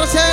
Torce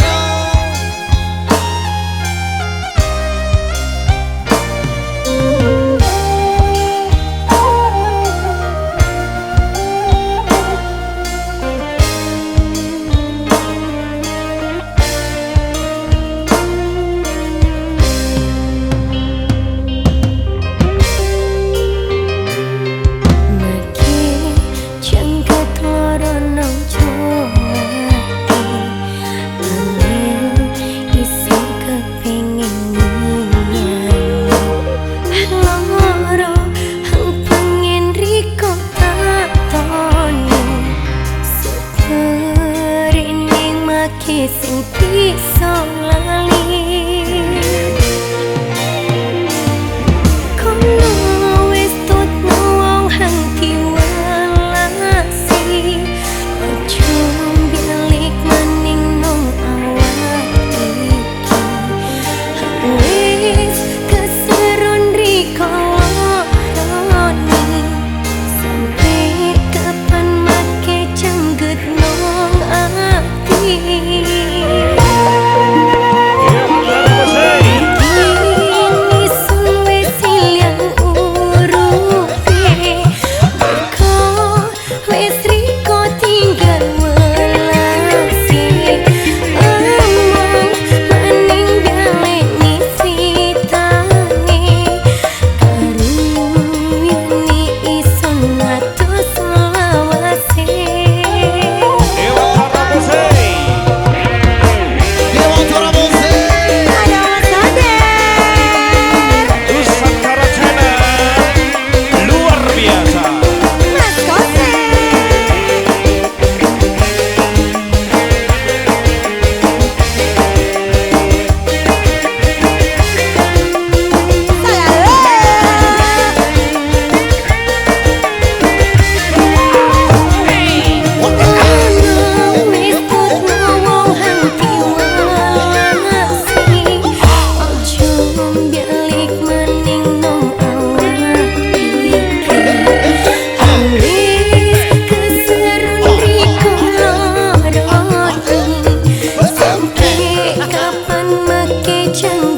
成